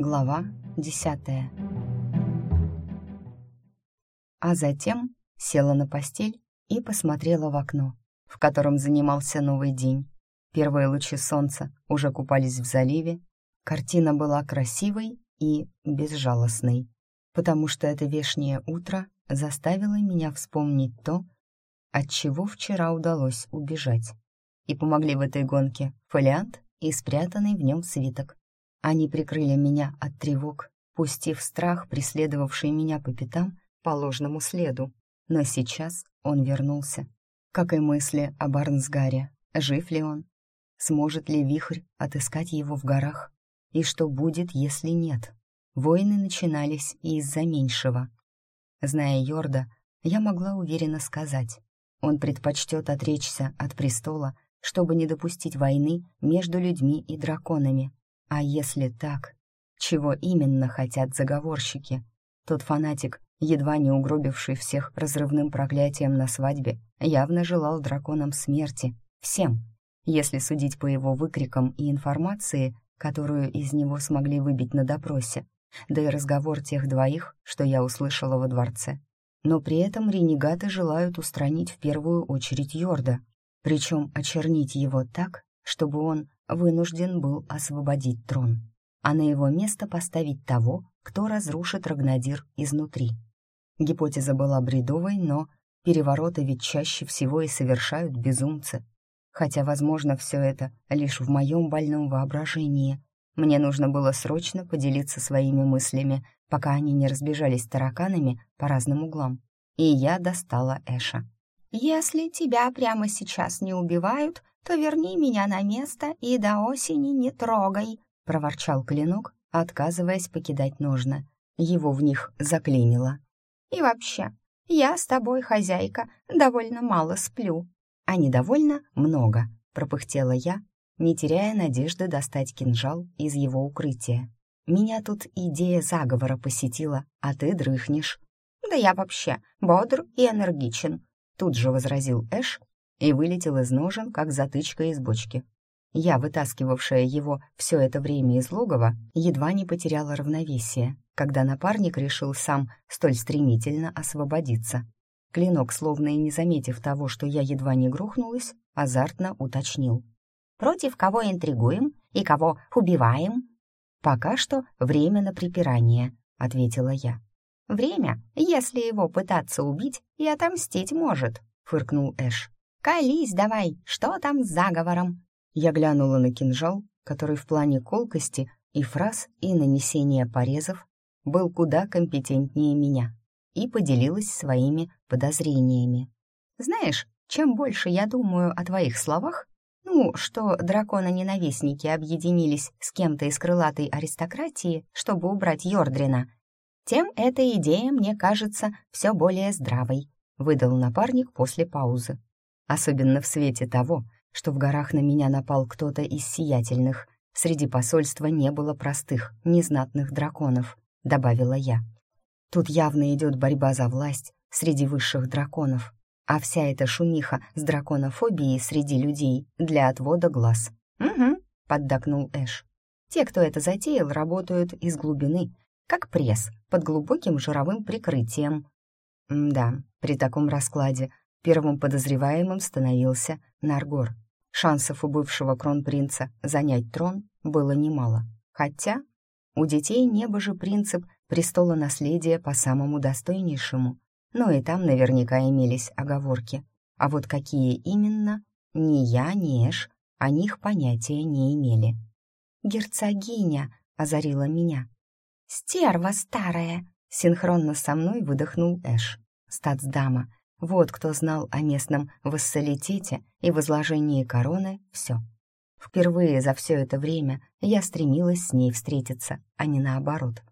Глава десятая. А затем села на постель и посмотрела в окно, в котором занимался новый день. Первые лучи солнца уже купались в заливе. Картина была красивой и безжалостной, потому что это вешнее утро заставило меня вспомнить то, от чего вчера удалось убежать. И помогли в этой гонке фолиант и спрятанный в нем свиток. Они прикрыли меня от тревог, пустив страх, преследовавший меня по пятам, по ложному следу. Но сейчас он вернулся. Как и мысли о Барнсгаре. Жив ли он? Сможет ли вихрь отыскать его в горах? И что будет, если нет? Войны начинались из-за меньшего. Зная Йорда, я могла уверенно сказать, он предпочтет отречься от престола, чтобы не допустить войны между людьми и драконами. А если так, чего именно хотят заговорщики? Тот фанатик, едва не угробивший всех разрывным проклятием на свадьбе, явно желал драконам смерти. Всем, если судить по его выкрикам и информации, которую из него смогли выбить на допросе, да и разговор тех двоих, что я услышала во дворце. Но при этом ренегаты желают устранить в первую очередь Йорда, причем очернить его так, чтобы он вынужден был освободить трон, а на его место поставить того, кто разрушит Рагнадир изнутри. Гипотеза была бредовой, но перевороты ведь чаще всего и совершают безумцы. Хотя, возможно, все это лишь в моем больном воображении. Мне нужно было срочно поделиться своими мыслями, пока они не разбежались тараканами по разным углам. И я достала Эша. «Если тебя прямо сейчас не убивают, то верни меня на место и до осени не трогай», — проворчал клинок, отказываясь покидать ножны. Его в них заклинило. «И вообще, я с тобой, хозяйка, довольно мало сплю». «А недовольно много», — пропыхтела я, не теряя надежды достать кинжал из его укрытия. «Меня тут идея заговора посетила, а ты дрыхнешь». «Да я вообще бодр и энергичен», — тут же возразил Эш, и вылетел из ножен, как затычка из бочки. Я, вытаскивавшая его все это время из логова, едва не потеряла равновесие, когда напарник решил сам столь стремительно освободиться. Клинок, словно и не заметив того, что я едва не грохнулась, азартно уточнил. «Против кого интригуем и кого убиваем?» «Пока что время на припирание», — ответила я. «Время, если его пытаться убить и отомстить может», — фыркнул Эш. «Колись давай, что там с заговором?» Я глянула на кинжал, который в плане колкости и фраз, и нанесения порезов был куда компетентнее меня, и поделилась своими подозрениями. «Знаешь, чем больше я думаю о твоих словах, ну, что драконы-ненавистники объединились с кем-то из крылатой аристократии, чтобы убрать Йордрина, тем эта идея мне кажется все более здравой», — выдал напарник после паузы особенно в свете того, что в горах на меня напал кто-то из сиятельных. Среди посольства не было простых, незнатных драконов, добавила я. Тут явно идет борьба за власть среди высших драконов, а вся эта шумиха с драконофобией среди людей для отвода глаз. «Угу», — поддакнул Эш. «Те, кто это затеял, работают из глубины, как пресс, под глубоким жировым прикрытием». да, при таком раскладе Первым подозреваемым становился Наргор. Шансов у бывшего кронпринца занять трон было немало. Хотя у детей небо же принцип престола наследия по самому достойнейшему, но и там наверняка имелись оговорки. А вот какие именно, ни я, ни Эш о них понятия не имели. «Герцогиня!» — озарила меня. «Стерва старая!» — синхронно со мной выдохнул Эш. Статсдама, вот кто знал о местном вассалитете и возложении короны все. Впервые за все это время я стремилась с ней встретиться, а не наоборот.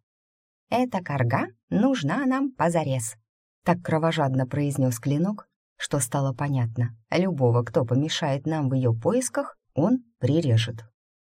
«Эта корга нужна нам позарез», — так кровожадно произнес клинок, что стало понятно. Любого, кто помешает нам в ее поисках, он прирежет.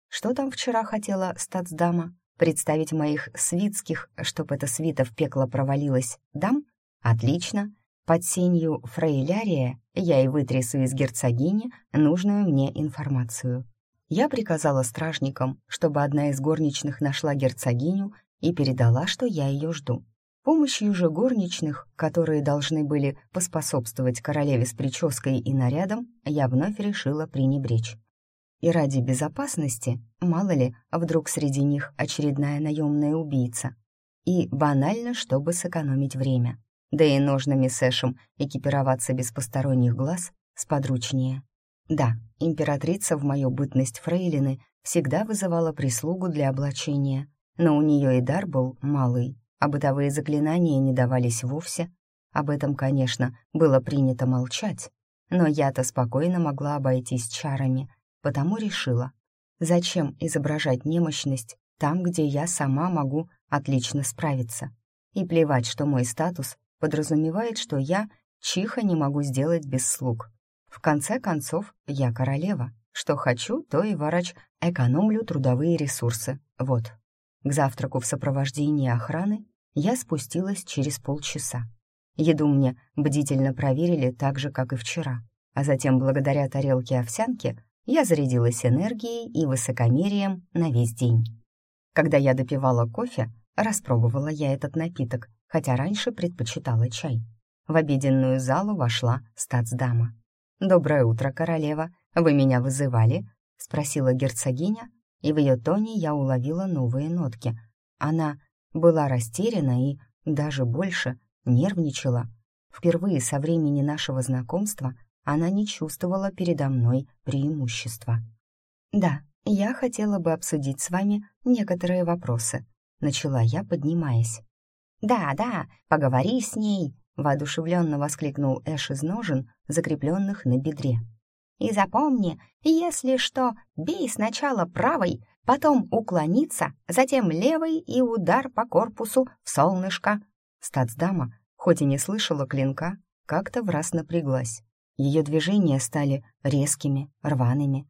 Что там вчера хотела стацдама? Представить моих свитских, чтоб эта свита в пекло провалилась, дам? Отлично, под сенью фрейлярия я и вытрясу из герцогини нужную мне информацию. Я приказала стражникам, чтобы одна из горничных нашла герцогиню и передала, что я ее жду. Помощью же горничных, которые должны были поспособствовать королеве с прической и нарядом, я вновь решила пренебречь. И ради безопасности, мало ли, вдруг среди них очередная наемная убийца. И банально, чтобы сэкономить время. Да и ножными сэшем экипироваться без посторонних глаз сподручнее. Да, императрица в мою бытность фрейлины всегда вызывала прислугу для облачения, но у нее и дар был малый, а бытовые заклинания не давались вовсе. Об этом, конечно, было принято молчать, но я-то спокойно могла обойтись чарами, потому решила, зачем изображать немощность там, где я сама могу отлично справиться. И плевать, что мой статус подразумевает, что я чиха не могу сделать без слуг. В конце концов, я королева. Что хочу, то и врач экономлю трудовые ресурсы. Вот. К завтраку в сопровождении охраны я спустилась через полчаса. Еду мне бдительно проверили так же, как и вчера, а затем, благодаря тарелке овсянки, я зарядилась энергией и высокомерием на весь день. Когда я допивала кофе, распробовала я этот напиток, хотя раньше предпочитала чай. В обеденную залу вошла стацдама. «Доброе утро, королева. Вы меня вызывали?» — спросила герцогиня, и в ее тоне я уловила новые нотки. Она была растеряна и, даже больше, нервничала. Впервые со времени нашего знакомства она не чувствовала передо мной преимущества. «Да, я хотела бы обсудить с вами некоторые вопросы», — начала я, поднимаясь. «Да, да, поговори с ней», — воодушевленно воскликнул Эш из ножен, закрепленных на бедре. «И запомни, если что, бей сначала правой, потом уклониться, затем левой и удар по корпусу в солнышко». Стацдама, хоть и не слышала клинка, как-то в раз напряглась. Ее движения стали резкими, рваными.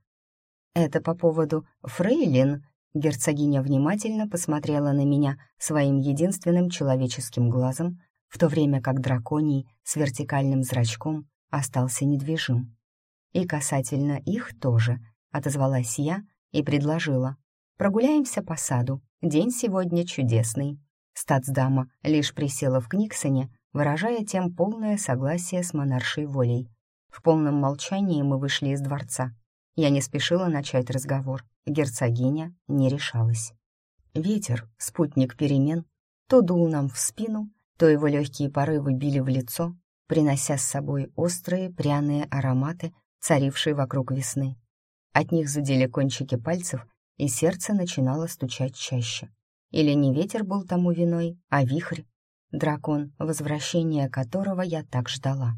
«Это по поводу фрейлин?» Герцогиня внимательно посмотрела на меня своим единственным человеческим глазом, в то время как драконий с вертикальным зрачком остался недвижим. «И касательно их тоже», — отозвалась я и предложила. «Прогуляемся по саду. День сегодня чудесный». Стацдама лишь присела в Книксоне, выражая тем полное согласие с монаршей волей. В полном молчании мы вышли из дворца. Я не спешила начать разговор. Герцогиня не решалась. Ветер, спутник перемен, то дул нам в спину, то его легкие порывы били в лицо, принося с собой острые пряные ароматы, царившие вокруг весны. От них зудели кончики пальцев, и сердце начинало стучать чаще. Или не ветер был тому виной, а вихрь, дракон, возвращение которого я так ждала.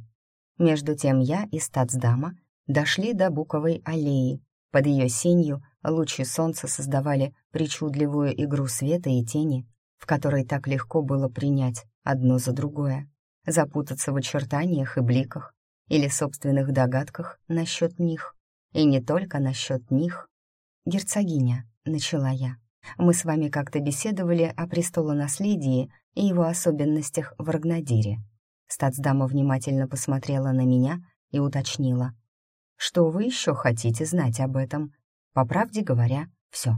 Между тем я и стацдама дошли до Буковой аллеи. Под ее сенью лучи солнца создавали причудливую игру света и тени, в которой так легко было принять одно за другое, запутаться в очертаниях и бликах или собственных догадках насчет них. И не только насчет них. «Герцогиня», — начала я, — «мы с вами как-то беседовали о престолонаследии и его особенностях в Рагнадире. Стацдама внимательно посмотрела на меня и уточнила. «Что вы еще хотите знать об этом?» По правде говоря, все.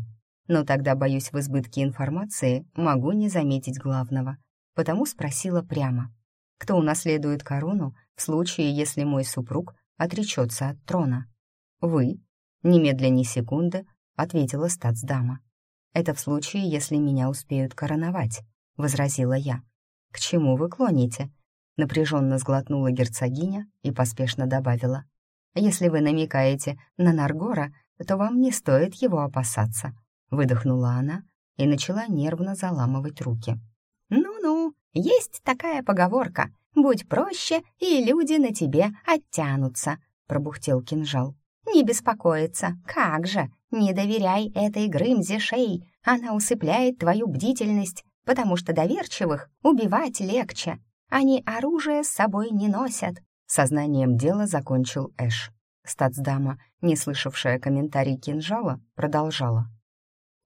Но тогда, боюсь, в избытке информации могу не заметить главного. Потому спросила прямо. Кто унаследует корону в случае, если мой супруг отречется от трона? «Вы?» Немедля ни секунды ответила стацдама. «Это в случае, если меня успеют короновать», — возразила я. «К чему вы клоните?» Напряженно сглотнула герцогиня и поспешно добавила. «Если вы намекаете на Наргора, то вам не стоит его опасаться», — выдохнула она и начала нервно заламывать руки. «Ну-ну, есть такая поговорка. Будь проще, и люди на тебе оттянутся», — пробухтел кинжал. «Не беспокоиться, как же, не доверяй этой Грымзе шей, она усыпляет твою бдительность, потому что доверчивых убивать легче. Они оружие с собой не носят», — сознанием дела закончил Эш. Стацдама, не слышавшая комментарий кинжала, продолжала.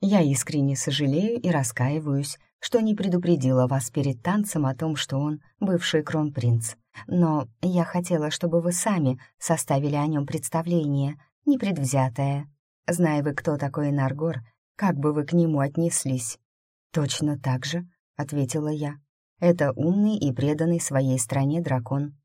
«Я искренне сожалею и раскаиваюсь, что не предупредила вас перед танцем о том, что он бывший кронпринц. Но я хотела, чтобы вы сами составили о нем представление, непредвзятое». Зная вы, кто такой Наргор, как бы вы к нему отнеслись?» «Точно так же», — ответила я. «Это умный и преданный своей стране дракон.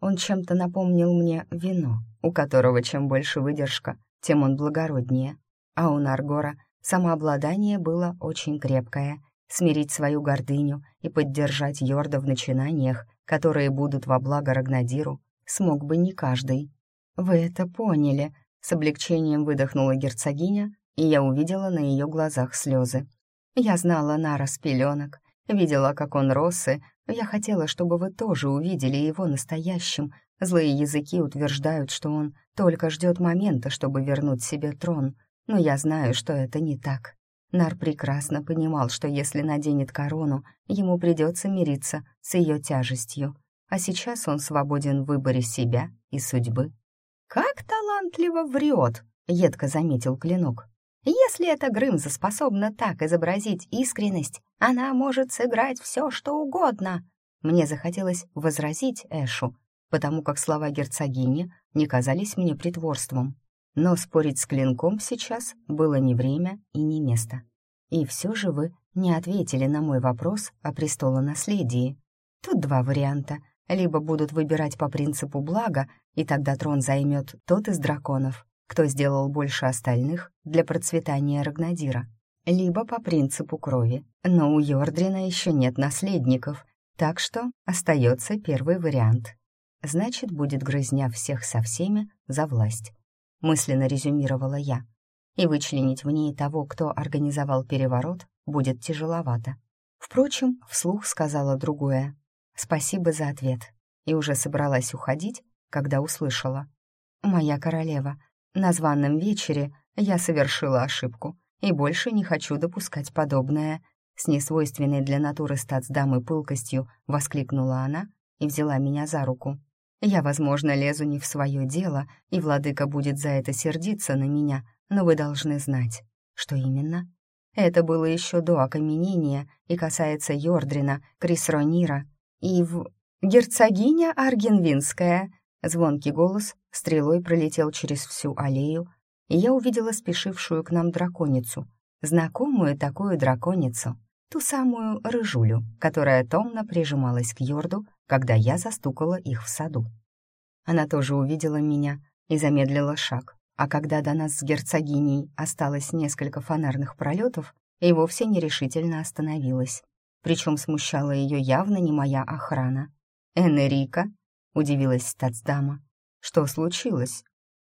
Он чем-то напомнил мне вино, у которого чем больше выдержка, тем он благороднее. А у Наргора самообладание было очень крепкое. Смирить свою гордыню и поддержать Йорда в начинаниях, которые будут во благо Рагнадиру, смог бы не каждый. «Вы это поняли», — с облегчением выдохнула герцогиня, и я увидела на ее глазах слезы. Я знала Нара с пеленок, видела, как он рос, и я хотела, чтобы вы тоже увидели его настоящим. Злые языки утверждают, что он только ждет момента, чтобы вернуть себе трон, но я знаю, что это не так. Нар прекрасно понимал, что если наденет корону, ему придется мириться с ее тяжестью, а сейчас он свободен в выборе себя и судьбы. «Как талантливо врет!» — едко заметил Клинок. Если эта Грымза способна так изобразить искренность, она может сыграть все, что угодно. Мне захотелось возразить Эшу, потому как слова герцогини не казались мне притворством. Но спорить с клинком сейчас было не время и не место. И все же вы не ответили на мой вопрос о престолонаследии. Тут два варианта. Либо будут выбирать по принципу блага, и тогда трон займет тот из драконов, кто сделал больше остальных для процветания Рагнадира, либо по принципу крови. Но у Йордрина еще нет наследников, так что остается первый вариант. Значит, будет грызня всех со всеми за власть. Мысленно резюмировала я. И вычленить в ней того, кто организовал переворот, будет тяжеловато. Впрочем, вслух сказала другое. «Спасибо за ответ». И уже собралась уходить, когда услышала. «Моя королева, на званном вечере я совершила ошибку и больше не хочу допускать подобное. С несвойственной для натуры стацдамы пылкостью воскликнула она и взяла меня за руку. Я, возможно, лезу не в свое дело, и владыка будет за это сердиться на меня, но вы должны знать, что именно. Это было еще до окаменения и касается Йордрина, Крисронира и в... Герцогиня Аргенвинская — Звонкий голос стрелой пролетел через всю аллею, и я увидела спешившую к нам драконицу, знакомую такую драконицу, ту самую рыжулю, которая томно прижималась к Йорду, когда я застукала их в саду. Она тоже увидела меня и замедлила шаг, а когда до нас с герцогиней осталось несколько фонарных пролетов, и вовсе нерешительно остановилась. Причем смущала ее явно не моя охрана. «Энерика», — удивилась стацдама. «Что случилось?»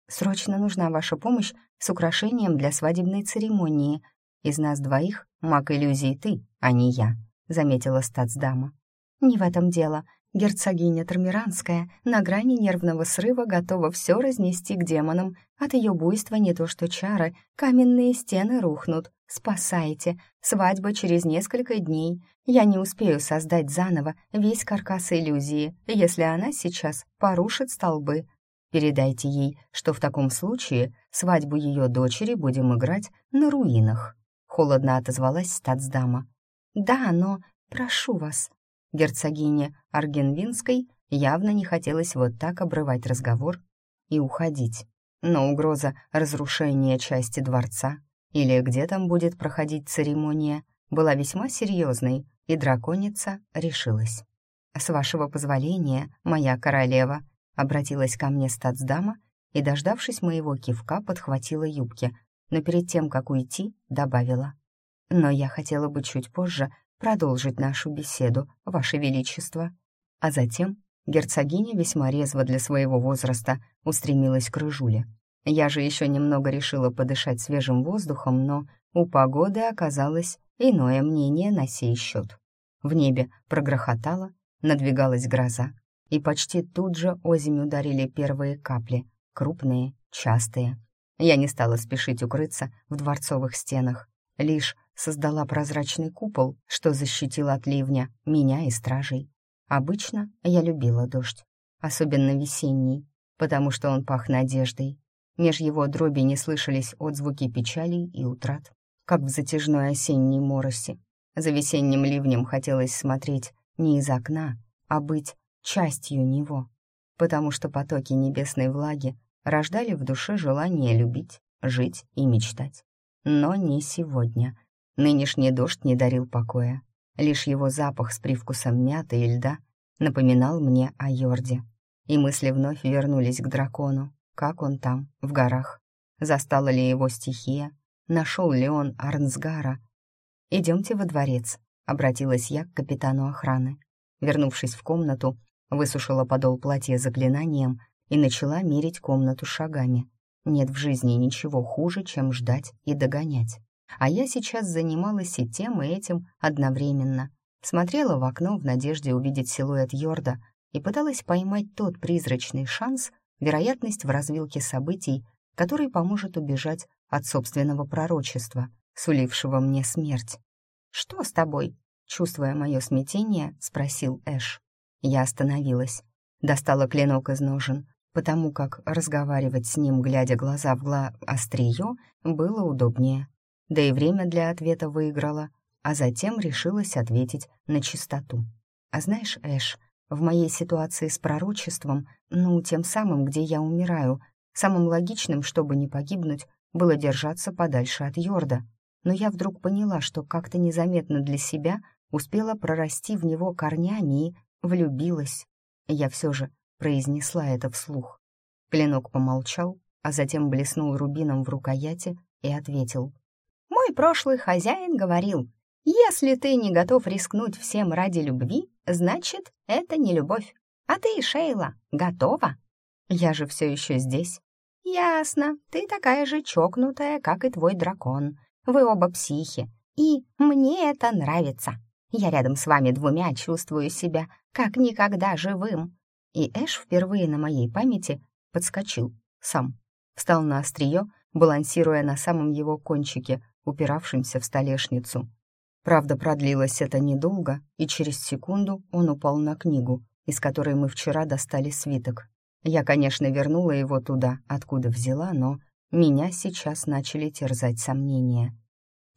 «Срочно нужна ваша помощь с украшением для свадебной церемонии. Из нас двоих маг иллюзий ты, а не я», — заметила стацдама. «Не в этом дело. Герцогиня Тормиранская на грани нервного срыва готова все разнести к демонам. От ее буйства не то что чары, каменные стены рухнут. Спасайте. Свадьба через несколько дней. Я не успею создать заново весь каркас иллюзии, если она сейчас порушит столбы. Передайте ей, что в таком случае свадьбу ее дочери будем играть на руинах. Холодно отозвалась стацдама. Да, но прошу вас. Герцогине Аргенвинской явно не хотелось вот так обрывать разговор и уходить. Но угроза разрушения части дворца или где там будет проходить церемония, была весьма серьезной, и драконица решилась. «С вашего позволения, моя королева», обратилась ко мне стацдама и, дождавшись моего кивка, подхватила юбки, но перед тем, как уйти, добавила. «Но я хотела бы чуть позже продолжить нашу беседу, ваше величество». А затем герцогиня весьма резво для своего возраста устремилась к рыжуле. Я же еще немного решила подышать свежим воздухом, но у погоды оказалось иное мнение на сей счет. В небе прогрохотало, надвигалась гроза, и почти тут же озимь ударили первые капли, крупные, частые. Я не стала спешить укрыться в дворцовых стенах, лишь создала прозрачный купол, что защитил от ливня меня и стражей. Обычно я любила дождь, особенно весенний, потому что он пах надеждой, Меж его дроби не слышались отзвуки печалей и утрат, как в затяжной осенней моросе. За весенним ливнем хотелось смотреть не из окна, а быть частью него, потому что потоки небесной влаги рождали в душе желание любить, жить и мечтать. Но не сегодня. Нынешний дождь не дарил покоя. Лишь его запах с привкусом мяты и льда напоминал мне о Йорде. И мысли вновь вернулись к дракону. Как он там, в горах? Застала ли его стихия? Нашел ли он Арнсгара? «Идемте во дворец», — обратилась я к капитану охраны. Вернувшись в комнату, высушила подол платья заклинанием и начала мерить комнату шагами. Нет в жизни ничего хуже, чем ждать и догонять. А я сейчас занималась и тем, и этим одновременно. Смотрела в окно в надежде увидеть силуэт Йорда и пыталась поймать тот призрачный шанс, вероятность в развилке событий, который поможет убежать от собственного пророчества, сулившего мне смерть. «Что с тобой?» Чувствуя мое смятение, спросил Эш. Я остановилась, достала клинок из ножен, потому как разговаривать с ним, глядя глаза в гла острие, было удобнее. Да и время для ответа выиграла, а затем решилась ответить на чистоту. А знаешь, Эш, в моей ситуации с пророчеством, ну, тем самым, где я умираю, самым логичным, чтобы не погибнуть, было держаться подальше от Йорда. Но я вдруг поняла, что как-то незаметно для себя успела прорасти в него корнями и влюбилась. Я все же произнесла это вслух. Клинок помолчал, а затем блеснул рубином в рукояти и ответил. «Мой прошлый хозяин говорил, если ты не готов рискнуть всем ради любви, значит, это не любовь. А ты, Шейла, готова?» «Я же все еще здесь». «Ясно, ты такая же чокнутая, как и твой дракон. Вы оба психи, и мне это нравится. Я рядом с вами двумя чувствую себя как никогда живым. И Эш впервые на моей памяти подскочил сам. Встал на острие, балансируя на самом его кончике, упиравшемся в столешницу. Правда, продлилось это недолго, и через секунду он упал на книгу, из которой мы вчера достали свиток. Я, конечно, вернула его туда, откуда взяла, но меня сейчас начали терзать сомнения.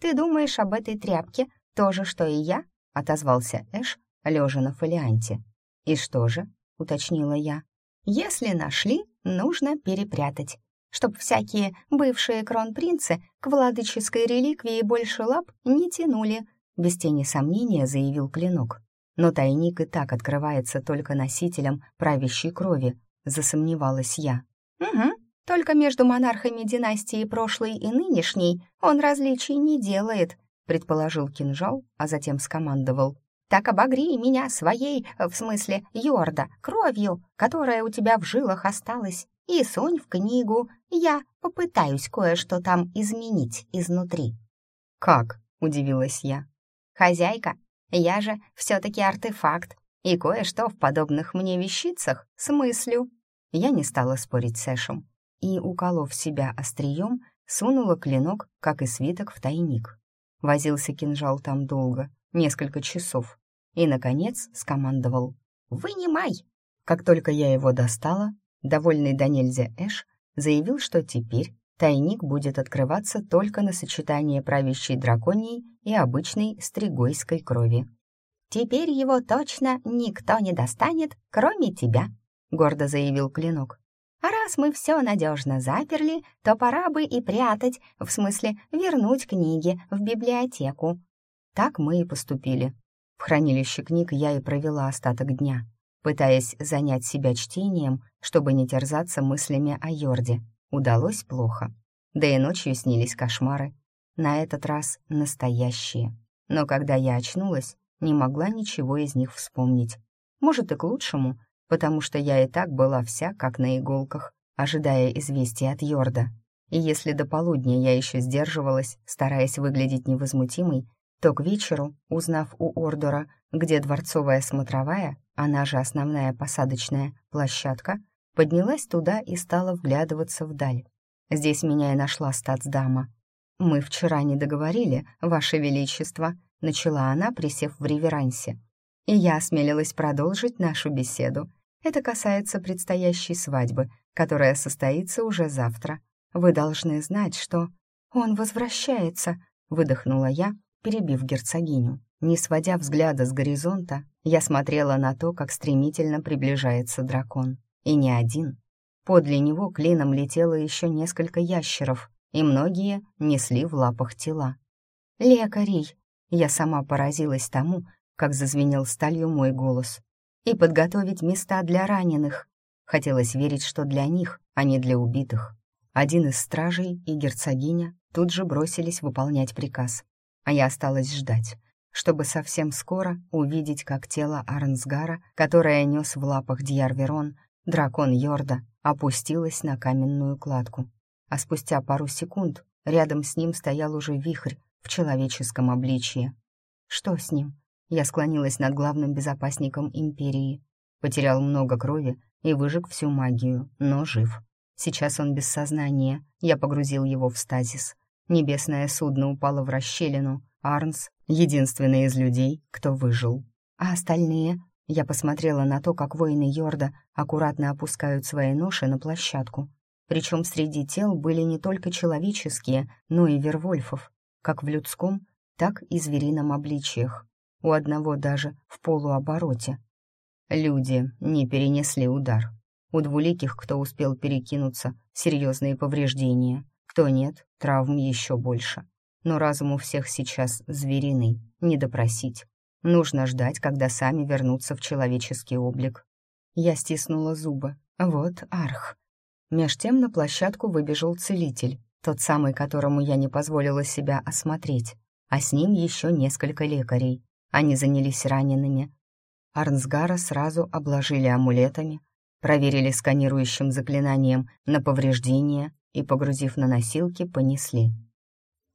«Ты думаешь об этой тряпке то же, что и я?» — отозвался Эш, лежа на фолианте. «И что же?» — уточнила я. «Если нашли, нужно перепрятать, чтоб всякие бывшие кронпринцы к владыческой реликвии больше лап не тянули», без тени сомнения заявил клинок. Но тайник и так открывается только носителям правящей крови, засомневалась я. «Угу, только между монархами династии прошлой и нынешней он различий не делает», предположил кинжал, а затем скомандовал. Так обогри меня своей, в смысле Йорда, кровью, которая у тебя в жилах осталась, и сунь в книгу. Я попытаюсь кое-что там изменить изнутри». «Как?» — удивилась я. «Хозяйка, я же все-таки артефакт, и кое-что в подобных мне вещицах смыслю». Я не стала спорить с Эшем и, уколов себя острием, сунула клинок, как и свиток, в тайник. Возился кинжал там долго, несколько часов, и, наконец, скомандовал «Вынимай!». Как только я его достала, довольный до Эш заявил, что теперь тайник будет открываться только на сочетание правящей драконьей и обычной стригойской крови. «Теперь его точно никто не достанет, кроме тебя», — гордо заявил Клинок. «А раз мы все надежно заперли, то пора бы и прятать, в смысле вернуть книги в библиотеку». Так мы и поступили. В хранилище книг я и провела остаток дня, пытаясь занять себя чтением, чтобы не терзаться мыслями о Йорде. Удалось плохо. Да и ночью снились кошмары. На этот раз настоящие. Но когда я очнулась, не могла ничего из них вспомнить. Может, и к лучшему, потому что я и так была вся как на иголках, ожидая известия от Йорда. И если до полудня я еще сдерживалась, стараясь выглядеть невозмутимой, то к вечеру, узнав у Ордора, где дворцовая смотровая, она же основная посадочная площадка, поднялась туда и стала вглядываться вдаль. Здесь меня и нашла стацдама. «Мы вчера не договорили, Ваше Величество», — начала она, присев в реверансе. И я осмелилась продолжить нашу беседу. Это касается предстоящей свадьбы, которая состоится уже завтра. Вы должны знать, что... «Он возвращается», — выдохнула я, перебив герцогиню. Не сводя взгляда с горизонта, я смотрела на то, как стремительно приближается дракон. И не один. Подле него клином летело еще несколько ящеров, и многие несли в лапах тела. «Лекарей!» Я сама поразилась тому, как зазвенел сталью мой голос. «И подготовить места для раненых!» Хотелось верить, что для них, а не для убитых. Один из стражей и герцогиня тут же бросились выполнять приказ, а я осталась ждать, чтобы совсем скоро увидеть, как тело Арнсгара, которое нес в лапах Дьярверон, дракон Йорда, опустилось на каменную кладку. А спустя пару секунд рядом с ним стоял уже вихрь в человеческом обличье. Что с ним? Я склонилась над главным безопасником Империи. Потерял много крови и выжег всю магию, но жив. Сейчас он без сознания, я погрузил его в стазис. Небесное судно упало в расщелину, Арнс — единственный из людей, кто выжил. А остальные? Я посмотрела на то, как воины Йорда аккуратно опускают свои ноши на площадку. Причем среди тел были не только человеческие, но и вервольфов, как в людском, так и зверином обличиях. У одного даже в полуобороте. Люди не перенесли удар. У двуликих, кто успел перекинуться, серьезные повреждения. Кто нет, травм еще больше. Но разум у всех сейчас звериный, не допросить. Нужно ждать, когда сами вернутся в человеческий облик. Я стиснула зубы. Вот арх. Меж тем на площадку выбежал целитель, тот самый, которому я не позволила себя осмотреть, а с ним еще несколько лекарей. Они занялись ранеными. Арнсгара сразу обложили амулетами, проверили сканирующим заклинанием на повреждения и, погрузив на носилки, понесли.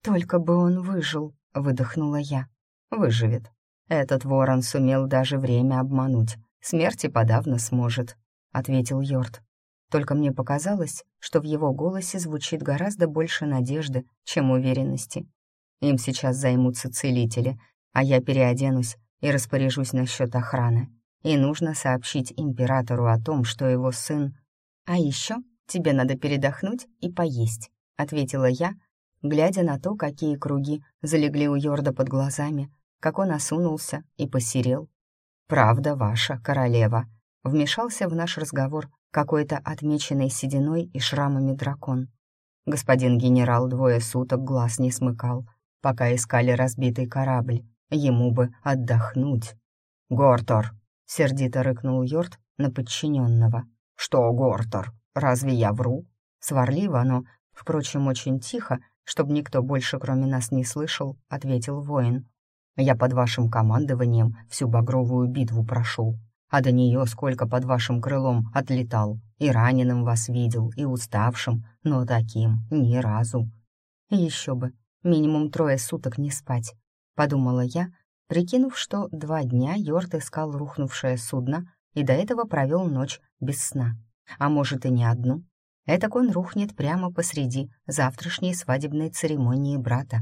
«Только бы он выжил», — выдохнула я. «Выживет. Этот ворон сумел даже время обмануть. Смерти подавно сможет», — ответил Йорд. Только мне показалось, что в его голосе звучит гораздо больше надежды, чем уверенности. Им сейчас займутся целители, а я переоденусь и распоряжусь насчет охраны. И нужно сообщить императору о том, что его сын... А еще тебе надо передохнуть и поесть, ответила я, глядя на то, какие круги залегли у Йорда под глазами, как он осунулся и посерел. «Правда ваша, королева», — вмешался в наш разговор какой-то отмеченный сединой и шрамами дракон. Господин генерал двое суток глаз не смыкал, пока искали разбитый корабль. Ему бы отдохнуть. «Гортор!» — сердито рыкнул Йорд на подчиненного. «Что, Гортор, разве я вру?» Сварливо, но, впрочем, очень тихо, чтобы никто больше, кроме нас, не слышал, ответил воин. «Я под вашим командованием всю багровую битву прошел, а до нее сколько под вашим крылом отлетал. И раненым вас видел, и уставшим, но таким ни разу. Еще бы, минимум трое суток не спать, подумала я, прикинув, что два дня Йорт искал рухнувшее судно и до этого провел ночь без сна. А может и не одну. Этак он рухнет прямо посреди завтрашней свадебной церемонии брата.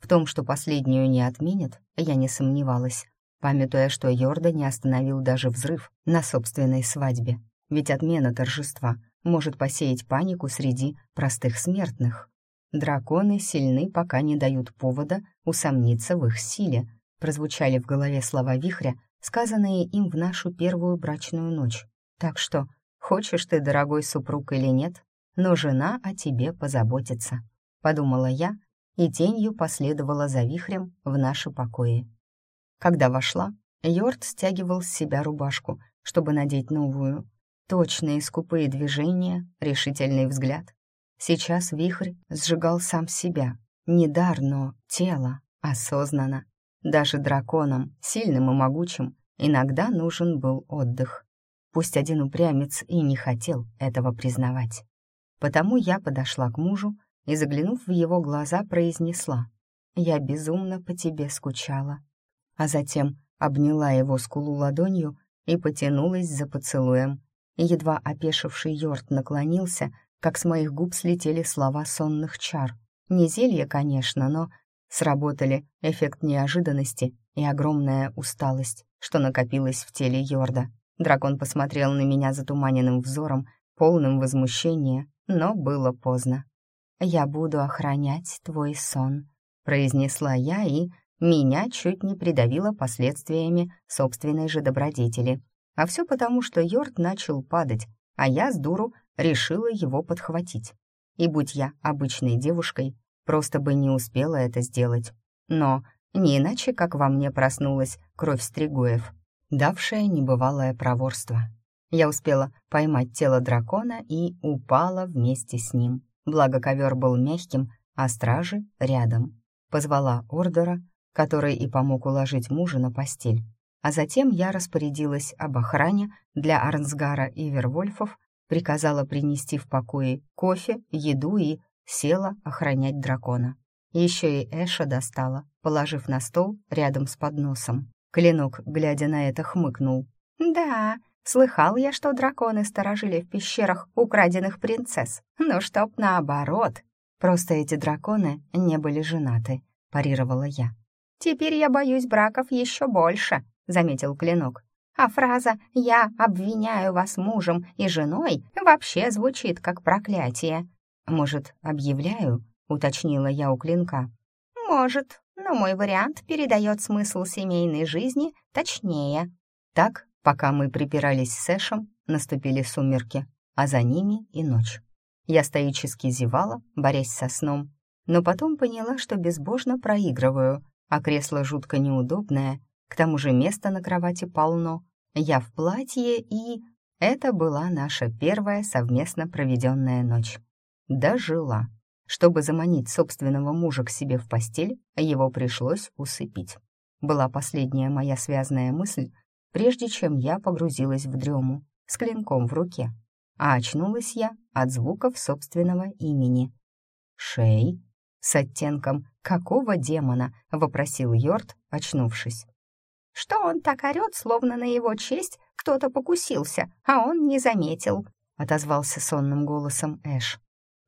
В том, что последнюю не отменят, я не сомневалась памятуя, что Йорда не остановил даже взрыв на собственной свадьбе, ведь отмена торжества может посеять панику среди простых смертных. Драконы сильны, пока не дают повода усомниться в их силе, прозвучали в голове слова вихря, сказанные им в нашу первую брачную ночь. Так что, хочешь ты, дорогой супруг или нет, но жена о тебе позаботится, подумала я, и тенью последовала за вихрем в наши покои. Когда вошла, Йорд стягивал с себя рубашку, чтобы надеть новую. Точные скупые движения, решительный взгляд. Сейчас вихрь сжигал сам себя. Не дар, но тело, осознанно. Даже драконам, сильным и могучим, иногда нужен был отдых. Пусть один упрямец и не хотел этого признавать. Потому я подошла к мужу и, заглянув в его глаза, произнесла «Я безумно по тебе скучала» а затем обняла его скулу ладонью и потянулась за поцелуем. Едва опешивший Йорт наклонился, как с моих губ слетели слова сонных чар. Не зелье, конечно, но сработали эффект неожиданности и огромная усталость, что накопилось в теле Йорда. Дракон посмотрел на меня затуманенным взором, полным возмущения, но было поздно. «Я буду охранять твой сон», — произнесла я и меня чуть не придавило последствиями собственной же добродетели. А все потому, что Йорд начал падать, а я с дуру решила его подхватить. и будь я обычной девушкой, просто бы не успела это сделать. Но не иначе, как во мне проснулась кровь Стригоев, давшая небывалое проворство. Я успела поймать тело дракона и упала вместе с ним. Благо ковер был мягким, а стражи рядом. Позвала Ордера, который и помог уложить мужа на постель. А затем я распорядилась об охране для Арнсгара и Вервольфов, приказала принести в покое кофе, еду и села охранять дракона. Еще и Эша достала, положив на стол рядом с подносом. Клинок, глядя на это, хмыкнул. «Да, слыхал я, что драконы сторожили в пещерах украденных принцесс. Но чтоб наоборот. Просто эти драконы не были женаты», — парировала я. «Теперь я боюсь браков еще больше», — заметил Клинок. «А фраза «я обвиняю вас мужем и женой» вообще звучит как проклятие». «Может, объявляю?» — уточнила я у клинка. «Может, но мой вариант передает смысл семейной жизни точнее». Так, пока мы припирались с Эшем, наступили сумерки, а за ними и ночь. Я стоически зевала, борясь со сном, но потом поняла, что безбожно проигрываю, а кресло жутко неудобное, к тому же места на кровати полно. Я в платье, и... Это была наша первая совместно проведенная ночь. Дожила. Чтобы заманить собственного мужа к себе в постель, его пришлось усыпить. Была последняя моя связная мысль, прежде чем я погрузилась в дрему с клинком в руке. А очнулась я от звуков собственного имени. «Шей?» С оттенком «Какого демона?» — вопросил Йорд, очнувшись. «Что он так орёт, словно на его честь кто-то покусился, а он не заметил?» — отозвался сонным голосом Эш.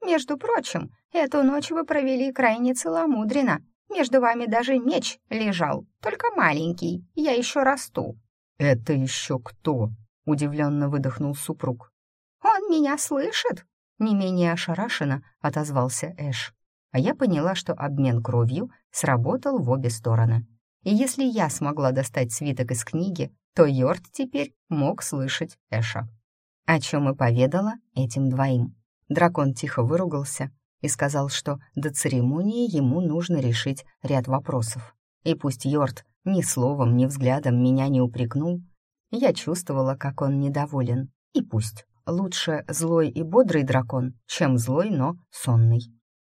«Между прочим, Эту ночь вы провели крайне целомудренно. Между вами даже меч лежал, только маленький. Я еще расту». «Это еще кто?» — удивленно выдохнул супруг. «Он меня слышит?» — не менее ошарашенно отозвался Эш. А я поняла, что обмен кровью сработал в обе стороны. И если я смогла достать свиток из книги, то Йорд теперь мог слышать Эша. О чем и поведала этим двоим. Дракон тихо выругался, и сказал, что до церемонии ему нужно решить ряд вопросов. И пусть Йорд ни словом, ни взглядом меня не упрекнул, я чувствовала, как он недоволен. И пусть. Лучше злой и бодрый дракон, чем злой, но сонный.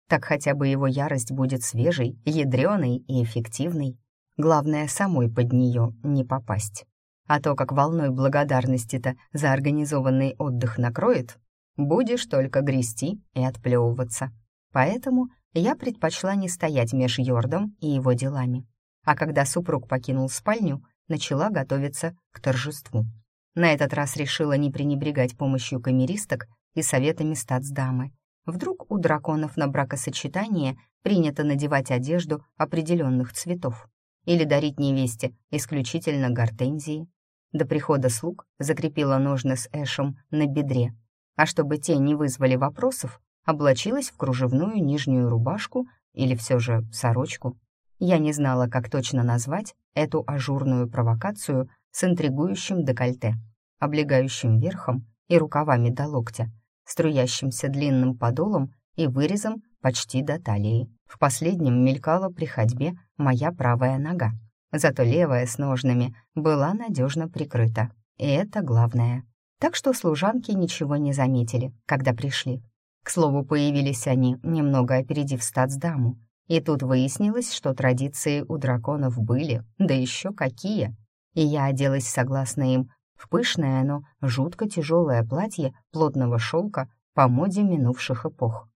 Так хотя бы его ярость будет свежей, ядреной и эффективной. Главное, самой под нее не попасть. А то, как волной благодарности-то за организованный отдых накроет, будешь только грести и отплевываться. Поэтому я предпочла не стоять меж Йордом и его делами. А когда супруг покинул спальню, начала готовиться к торжеству. На этот раз решила не пренебрегать помощью камеристок и советами статсдамы. Вдруг у драконов на бракосочетание принято надевать одежду определенных цветов или дарить невесте исключительно гортензии. До прихода слуг закрепила ножны с Эшем на бедре, а чтобы те не вызвали вопросов, облачилась в кружевную нижнюю рубашку или все же сорочку. Я не знала, как точно назвать эту ажурную провокацию с интригующим декольте, облегающим верхом и рукавами до локтя, струящимся длинным подолом и вырезом почти до талии. В последнем мелькала при ходьбе моя правая нога, зато левая с ножными была надежно прикрыта. И это главное. Так что служанки ничего не заметили, когда пришли. К слову, появились они, немного опередив стацдаму, и тут выяснилось, что традиции у драконов были, да еще какие. И я оделась согласно им в пышное, но жутко тяжелое платье плотного шелка по моде минувших эпох.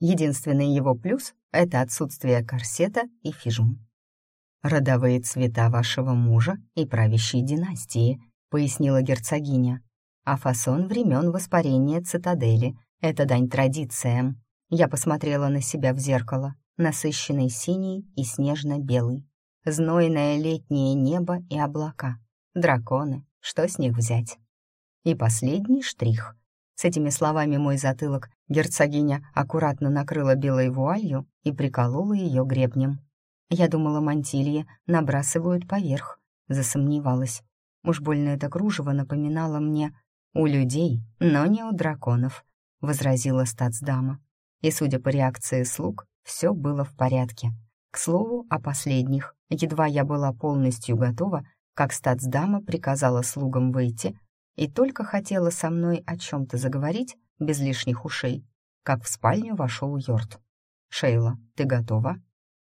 Единственный его плюс — это отсутствие корсета и фижм. «Родовые цвета вашего мужа и правящей династии», — пояснила герцогиня, «а фасон времен воспарения цитадели — это дань традициям. Я посмотрела на себя в зеркало, насыщенный синий и снежно-белый. Знойное летнее небо и облака. Драконы, что с них взять? И последний штрих. С этими словами мой затылок герцогиня аккуратно накрыла белой вуалью и приколола ее гребнем. Я думала, мантильи набрасывают поверх. Засомневалась. Уж больно это кружево напоминало мне у людей, но не у драконов — возразила стацдама. и, судя по реакции слуг, все было в порядке. К слову, о последних. Едва я была полностью готова, как статсдама приказала слугам выйти и только хотела со мной о чем-то заговорить без лишних ушей, как в спальню вошел Йорд. «Шейла, ты готова?»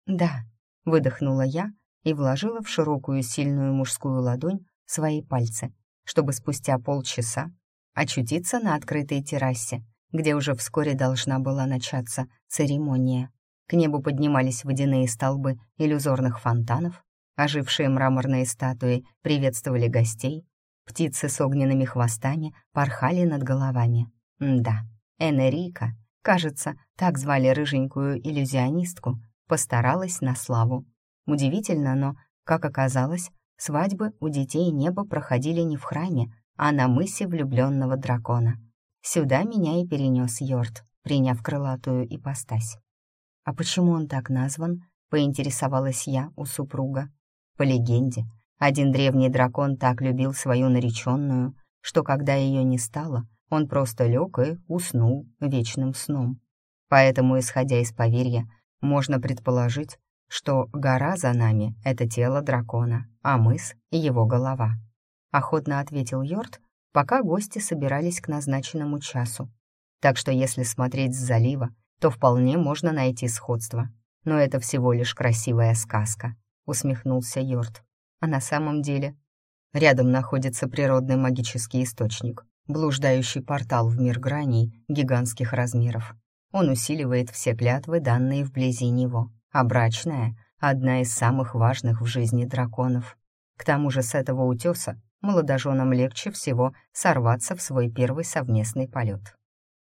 «Да», — выдохнула я и вложила в широкую сильную мужскую ладонь свои пальцы, чтобы спустя полчаса очутиться на открытой террасе, где уже вскоре должна была начаться церемония. К небу поднимались водяные столбы иллюзорных фонтанов, ожившие мраморные статуи приветствовали гостей, птицы с огненными хвостами порхали над головами. Да, Энерика, кажется, так звали рыженькую иллюзионистку, постаралась на славу. Удивительно, но, как оказалось, свадьбы у детей неба проходили не в храме, а на мысе влюбленного дракона. Сюда меня и перенес Йорд, приняв крылатую ипостась. «А почему он так назван?» — поинтересовалась я у супруга. По легенде, один древний дракон так любил свою нареченную, что когда ее не стало, он просто лег и уснул вечным сном. Поэтому, исходя из поверья, можно предположить, что гора за нами — это тело дракона, а мыс — его голова. Охотно ответил Йорд, пока гости собирались к назначенному часу. Так что если смотреть с залива, то вполне можно найти сходство. Но это всего лишь красивая сказка, усмехнулся Йорд. А на самом деле рядом находится природный магический источник, блуждающий портал в мир граней гигантских размеров. Он усиливает все клятвы, данные вблизи него, а брачная — одна из самых важных в жизни драконов. К тому же с этого утеса молодоженам легче всего сорваться в свой первый совместный полет.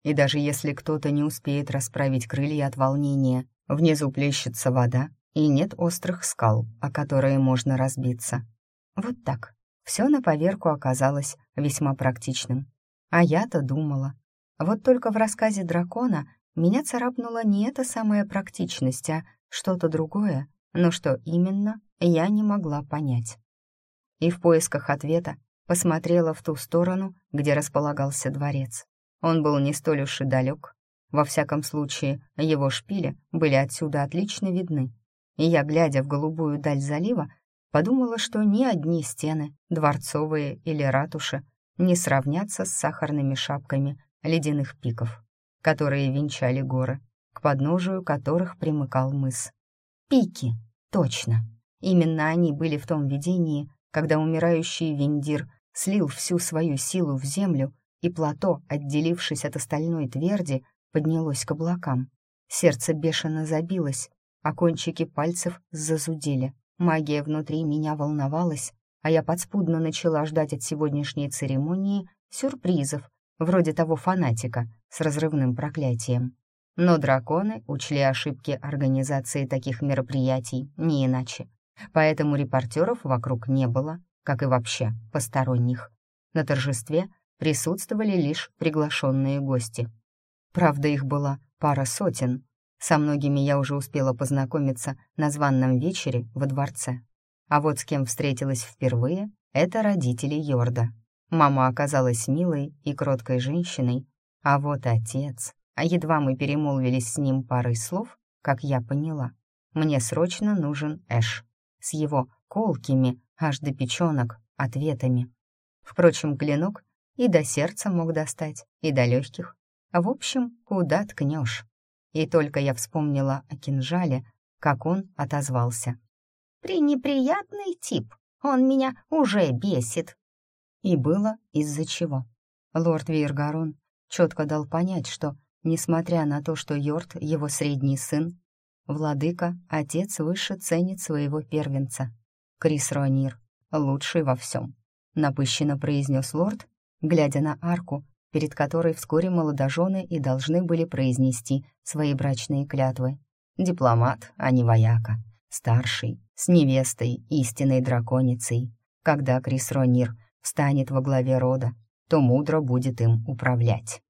И даже если кто-то не успеет расправить крылья от волнения, внизу плещется вода, и нет острых скал, о которые можно разбиться. Вот так. Все на поверку оказалось весьма практичным. А я-то думала. Вот только в рассказе дракона меня царапнула не эта самая практичность, а что-то другое, но что именно, я не могла понять. И в поисках ответа посмотрела в ту сторону, где располагался дворец. Он был не столь уж и далек. Во всяком случае, его шпили были отсюда отлично видны. И я, глядя в голубую даль залива, подумала, что ни одни стены, дворцовые или ратуши, не сравнятся с сахарными шапками ледяных пиков, которые венчали горы, к подножию которых примыкал мыс. Пики, точно. Именно они были в том видении, когда умирающий Виндир слил всю свою силу в землю, и плато, отделившись от остальной тверди, поднялось к облакам. Сердце бешено забилось, а кончики пальцев зазудели. Магия внутри меня волновалась, а я подспудно начала ждать от сегодняшней церемонии сюрпризов, вроде того фанатика с разрывным проклятием. Но драконы учли ошибки организации таких мероприятий не иначе. Поэтому репортеров вокруг не было, как и вообще посторонних. На торжестве присутствовали лишь приглашенные гости. Правда, их была пара сотен. Со многими я уже успела познакомиться на званном вечере во дворце. А вот с кем встретилась впервые, это родители Йорда. Мама оказалась милой и кроткой женщиной, а вот отец... А едва мы перемолвились с ним парой слов, как я поняла, мне срочно нужен Эш с его колкими, аж до печенок, ответами. Впрочем, клинок и до сердца мог достать, и до легких. В общем, куда ткнешь. И только я вспомнила о кинжале, как он отозвался. «Пренеприятный тип, он меня уже бесит». И было из-за чего. Лорд Вейргарон четко дал понять, что, несмотря на то, что Йорд — его средний сын, владыка, отец выше ценит своего первенца. Крис Ронир, лучший во всем, напыщенно произнес лорд, глядя на арку, перед которой вскоре молодожены и должны были произнести свои брачные клятвы. Дипломат, а не вояка старший, с невестой, истинной драконицей. Когда Крис Ронир встанет во главе рода, то мудро будет им управлять.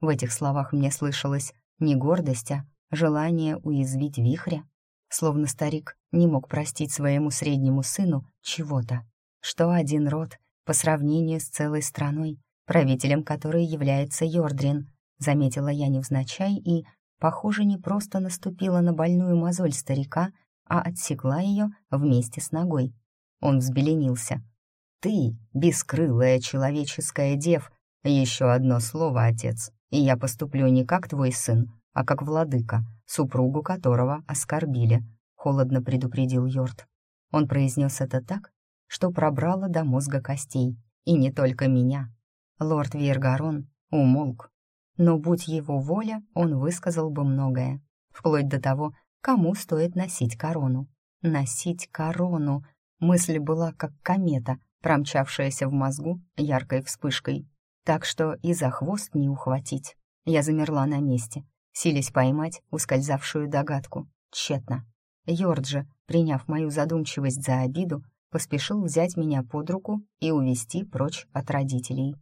В этих словах мне слышалось не гордость, а желание уязвить вихря. Словно старик не мог простить своему среднему сыну чего-то, что один род по сравнению с целой страной, правителем которой является Йордрин, заметила я невзначай и похоже, не просто наступила на больную мозоль старика, а отсекла ее вместе с ногой. Он взбеленился. «Ты, бескрылая человеческая дев, еще одно слово, отец, и я поступлю не как твой сын, а как владыка, супругу которого оскорбили», — холодно предупредил Йорд. Он произнес это так, что пробрало до мозга костей, и не только меня. Лорд Виергарон умолк, но, будь его воля, он высказал бы многое, вплоть до того, кому стоит носить корону. Носить корону! Мысль была как комета, промчавшаяся в мозгу яркой вспышкой, так что и за хвост не ухватить. Я замерла на месте, силясь поймать ускользавшую догадку. Тщетно. Йорджи, приняв мою задумчивость за обиду, поспешил взять меня под руку и увести прочь от родителей.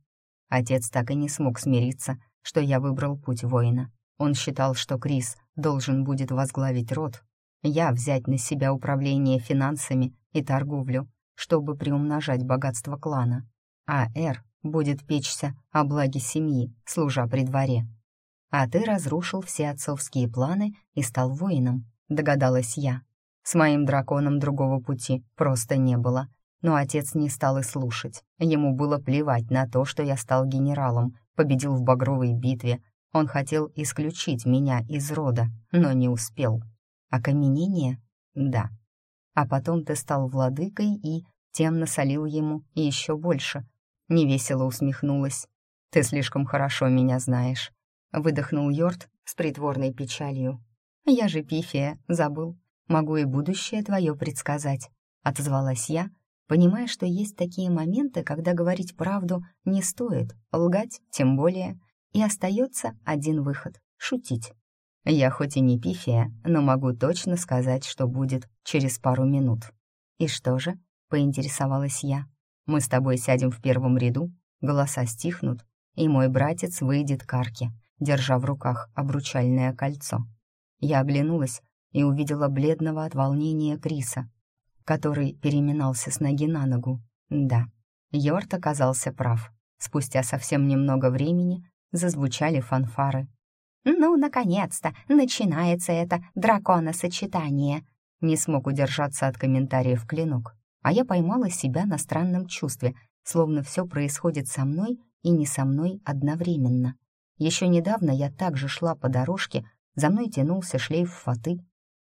Отец так и не смог смириться, что я выбрал путь воина. Он считал, что Крис должен будет возглавить род, я взять на себя управление финансами и торговлю, чтобы приумножать богатство клана, а Эр будет печься о благе семьи, служа при дворе. А ты разрушил все отцовские планы и стал воином, догадалась я. С моим драконом другого пути просто не было. Но отец не стал и слушать. Ему было плевать на то, что я стал генералом, победил в багровой битве. Он хотел исключить меня из рода, но не успел. Окаменение? Да. А потом ты стал владыкой и тем насолил ему еще больше. Невесело усмехнулась. Ты слишком хорошо меня знаешь. Выдохнул Йорд с притворной печалью. Я же пифия, забыл. Могу и будущее твое предсказать. Отозвалась я, понимая, что есть такие моменты, когда говорить правду не стоит, лгать тем более, и остается один выход — шутить. Я хоть и не пифия, но могу точно сказать, что будет через пару минут. И что же? — поинтересовалась я. Мы с тобой сядем в первом ряду, голоса стихнут, и мой братец выйдет к арке, держа в руках обручальное кольцо. Я оглянулась и увидела бледного от волнения Криса, который переминался с ноги на ногу. Да, Йорт оказался прав. Спустя совсем немного времени зазвучали фанфары. «Ну, наконец-то, начинается это драконосочетание!» Не смог удержаться от комментариев Клинок, а я поймала себя на странном чувстве, словно все происходит со мной и не со мной одновременно. Еще недавно я также шла по дорожке, за мной тянулся шлейф фаты,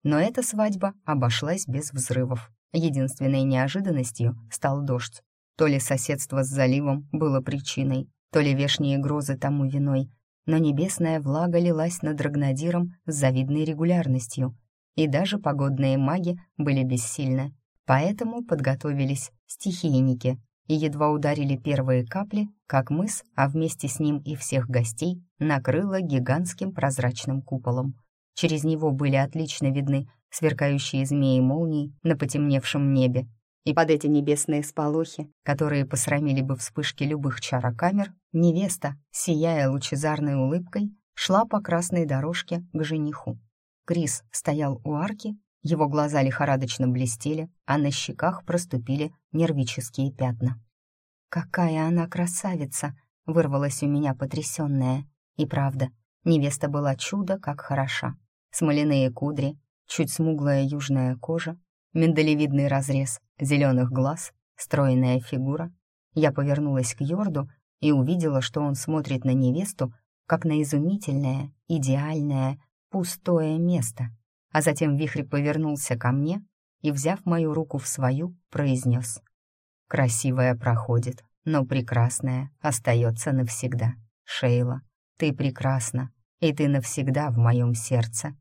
но эта свадьба обошлась без взрывов. Единственной неожиданностью стал дождь. То ли соседство с заливом было причиной, то ли вешние грозы тому виной, но небесная влага лилась над Рагнадиром с завидной регулярностью, и даже погодные маги были бессильны. Поэтому подготовились стихийники и едва ударили первые капли, как мыс, а вместе с ним и всех гостей, накрыло гигантским прозрачным куполом. Через него были отлично видны сверкающие змеи молний на потемневшем небе. И под эти небесные сполохи, которые посрамили бы вспышки любых чарокамер, невеста, сияя лучезарной улыбкой, шла по красной дорожке к жениху. Крис стоял у арки, его глаза лихорадочно блестели, а на щеках проступили нервические пятна. «Какая она красавица!» — вырвалась у меня потрясённая. И правда, невеста была чудо как хороша. Смоляные кудри, чуть смуглая южная кожа, миндалевидный разрез зеленых глаз, стройная фигура. Я повернулась к Йорду и увидела, что он смотрит на невесту, как на изумительное, идеальное, пустое место. А затем вихрь повернулся ко мне и, взяв мою руку в свою, произнес. «Красивая проходит, но прекрасная остается навсегда. Шейла, ты прекрасна, и ты навсегда в моем сердце».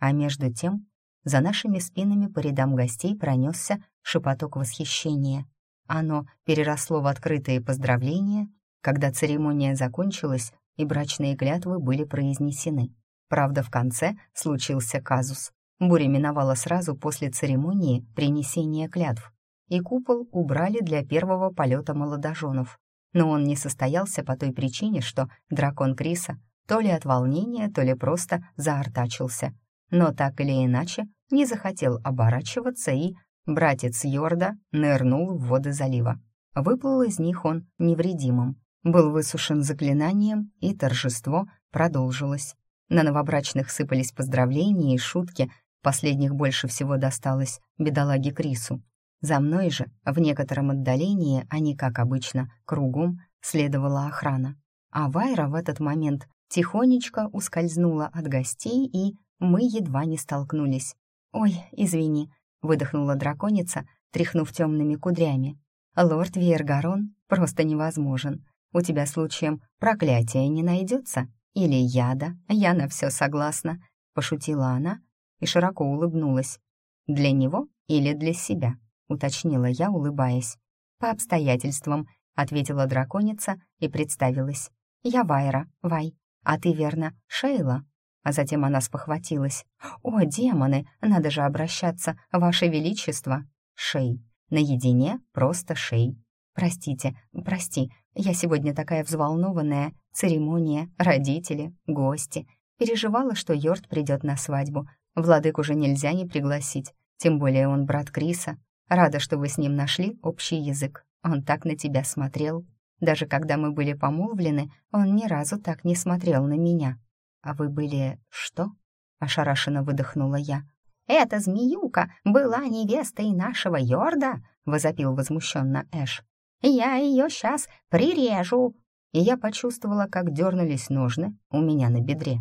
А между тем за нашими спинами по рядам гостей пронесся шепоток восхищения. Оно переросло в открытые поздравления, когда церемония закончилась и брачные клятвы были произнесены. Правда, в конце случился казус. Буря миновала сразу после церемонии принесения клятв, и купол убрали для первого полета молодоженов. Но он не состоялся по той причине, что дракон Криса то ли от волнения, то ли просто заортачился. Но так или иначе не захотел оборачиваться и братец Йорда нырнул в воды залива. Выплыл из них он невредимым, был высушен заклинанием, и торжество продолжилось. На новобрачных сыпались поздравления и шутки, последних больше всего досталось бедолаге Крису. За мной же, в некотором отдалении, а не как обычно, кругом, следовала охрана. А Вайра в этот момент тихонечко ускользнула от гостей, и мы едва не столкнулись. «Ой, извини», — выдохнула драконица, тряхнув темными кудрями. «Лорд Виергарон просто невозможен. У тебя случаем проклятия не найдется? Или яда? Я на все согласна», — пошутила она и широко улыбнулась. «Для него или для себя?» — уточнила я, улыбаясь. «По обстоятельствам», — ответила драконица и представилась. «Я Вайра, Вай, а ты, верно, Шейла?» А затем она спохватилась. «О, демоны, надо же обращаться, Ваше Величество!» «Шей. Наедине просто шей. Простите, прости, я сегодня такая взволнованная. Церемония, родители, гости. Переживала, что Йорд придет на свадьбу. Владык уже нельзя не пригласить, тем более он брат Криса. Рада, что вы с ним нашли общий язык. Он так на тебя смотрел. Даже когда мы были помолвлены, он ни разу так не смотрел на меня. «А вы были что?» — ошарашенно выдохнула я. «Эта змеюка была невестой нашего Йорда!» — возопил возмущенно Эш. «Я ее сейчас прирежу!» И я почувствовала, как дернулись ножны у меня на бедре.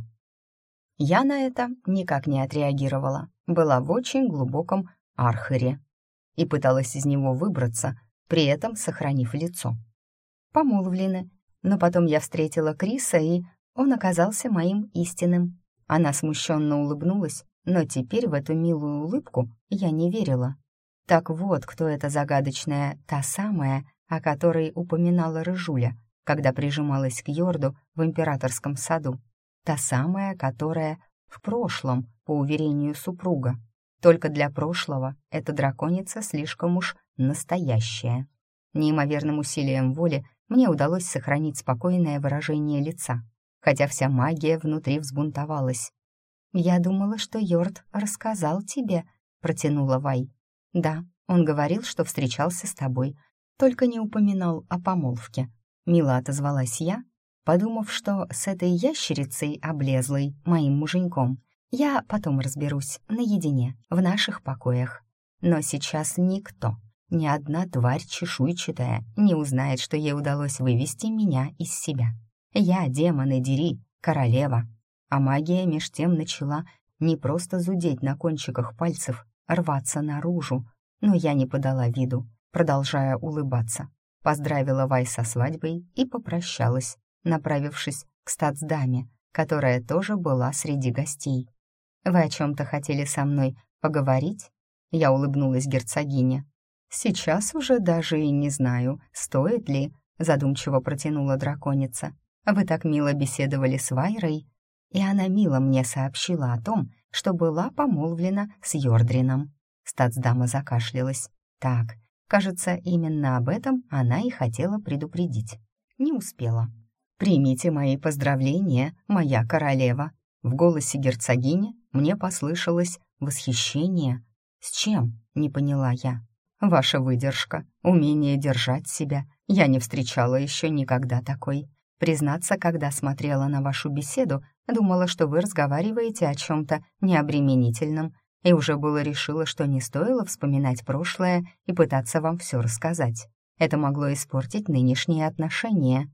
Я на это никак не отреагировала, была в очень глубоком архере и пыталась из него выбраться, при этом сохранив лицо. Помолвлены, но потом я встретила Криса и он оказался моим истинным. Она смущенно улыбнулась, но теперь в эту милую улыбку я не верила. Так вот, кто эта загадочная, та самая, о которой упоминала Рыжуля, когда прижималась к Йорду в императорском саду. Та самая, которая в прошлом, по уверению супруга. Только для прошлого эта драконица слишком уж настоящая. Неимоверным усилием воли мне удалось сохранить спокойное выражение лица хотя вся магия внутри взбунтовалась. «Я думала, что Йорд рассказал тебе», — протянула Вай. «Да, он говорил, что встречался с тобой, только не упоминал о помолвке». Мило отозвалась я, подумав, что с этой ящерицей облезлой, моим муженьком, я потом разберусь наедине, в наших покоях. Но сейчас никто, ни одна тварь чешуйчатая не узнает, что ей удалось вывести меня из себя. Я, демоны, дери, королева. А магия меж тем начала не просто зудеть на кончиках пальцев, рваться наружу. Но я не подала виду, продолжая улыбаться. Поздравила Вай со свадьбой и попрощалась, направившись к статсдаме, которая тоже была среди гостей. «Вы о чем-то хотели со мной поговорить?» Я улыбнулась герцогине. «Сейчас уже даже и не знаю, стоит ли», задумчиво протянула драконица. Вы так мило беседовали с Вайрой, и она мило мне сообщила о том, что была помолвлена с Йордрином. Стацдама закашлялась. Так, кажется, именно об этом она и хотела предупредить. Не успела. «Примите мои поздравления, моя королева!» В голосе герцогини мне послышалось восхищение. «С чем?» — не поняла я. «Ваша выдержка, умение держать себя. Я не встречала еще никогда такой. Признаться, когда смотрела на вашу беседу, думала, что вы разговариваете о чем-то необременительном, и уже было решила, что не стоило вспоминать прошлое и пытаться вам все рассказать. Это могло испортить нынешние отношения.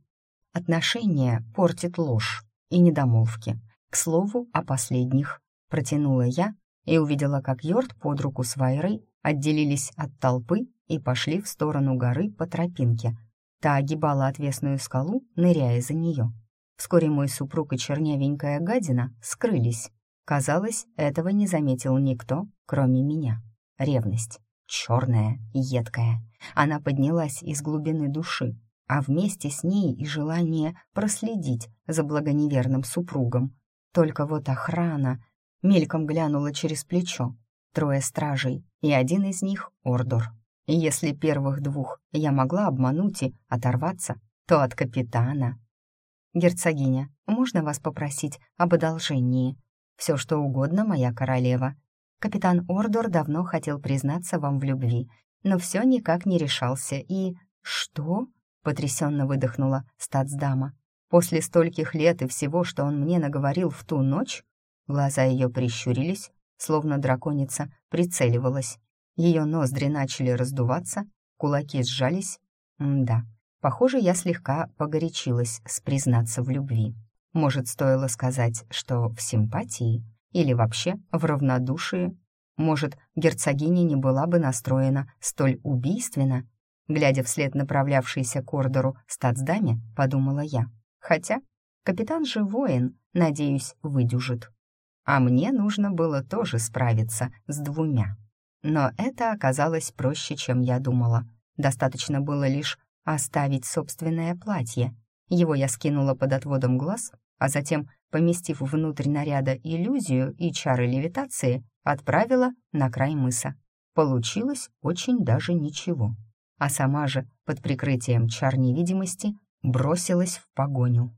Отношения портит ложь и недомолвки. К слову, о последних. Протянула я и увидела, как Йорд под руку с Вайрой отделились от толпы и пошли в сторону горы по тропинке — Та огибала отвесную скалу, ныряя за нее. Вскоре мой супруг и чернявенькая гадина скрылись. Казалось, этого не заметил никто, кроме меня. Ревность. Черная, едкая. Она поднялась из глубины души, а вместе с ней и желание проследить за благоневерным супругом. Только вот охрана мельком глянула через плечо. Трое стражей, и один из них — Ордор. И если первых двух я могла обмануть и оторваться, то от капитана... «Герцогиня, можно вас попросить об одолжении? Все, что угодно, моя королева. Капитан Ордор давно хотел признаться вам в любви, но все никак не решался и...» «Что?» — потрясенно выдохнула статсдама. После стольких лет и всего, что он мне наговорил в ту ночь, глаза ее прищурились, словно драконица прицеливалась. Ее ноздри начали раздуваться, кулаки сжались. М да, похоже, я слегка погорячилась с признаться в любви. Может, стоило сказать, что в симпатии или вообще в равнодушии? Может, герцогиня не была бы настроена столь убийственно? Глядя вслед направлявшейся к ордеру стацдаме, подумала я. Хотя капитан же воин, надеюсь, выдюжит. А мне нужно было тоже справиться с двумя. Но это оказалось проще, чем я думала. Достаточно было лишь оставить собственное платье. Его я скинула под отводом глаз, а затем, поместив внутрь наряда иллюзию и чары левитации, отправила на край мыса. Получилось очень даже ничего а сама же, под прикрытием чар невидимости, бросилась в погоню.